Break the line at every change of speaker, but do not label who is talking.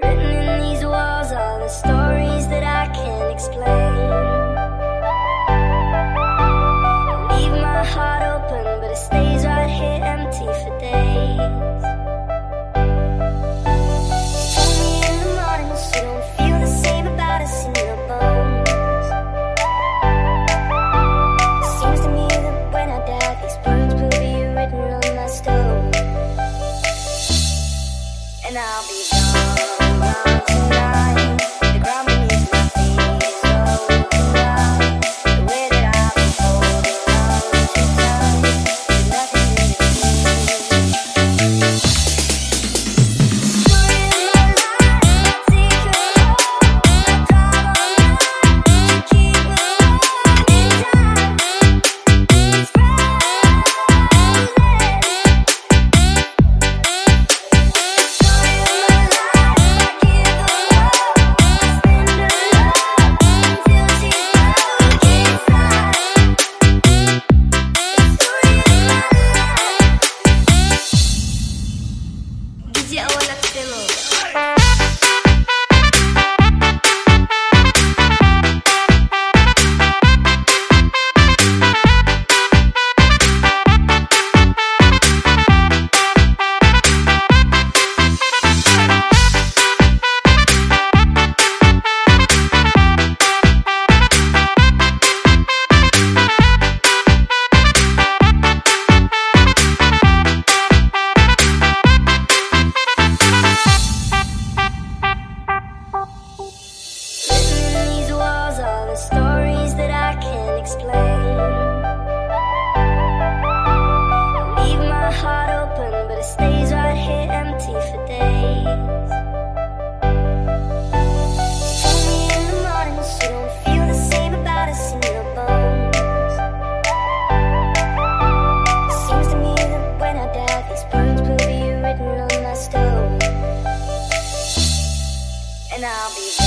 Written in these walls are the stories that I can't explain. I leave my heart open, but it stays right here empty for days. Me in the morning don't feel the same about us in bones. Seems to me that when I die, these words will be written on my stone. And I'll be じ合わなくても And I'll be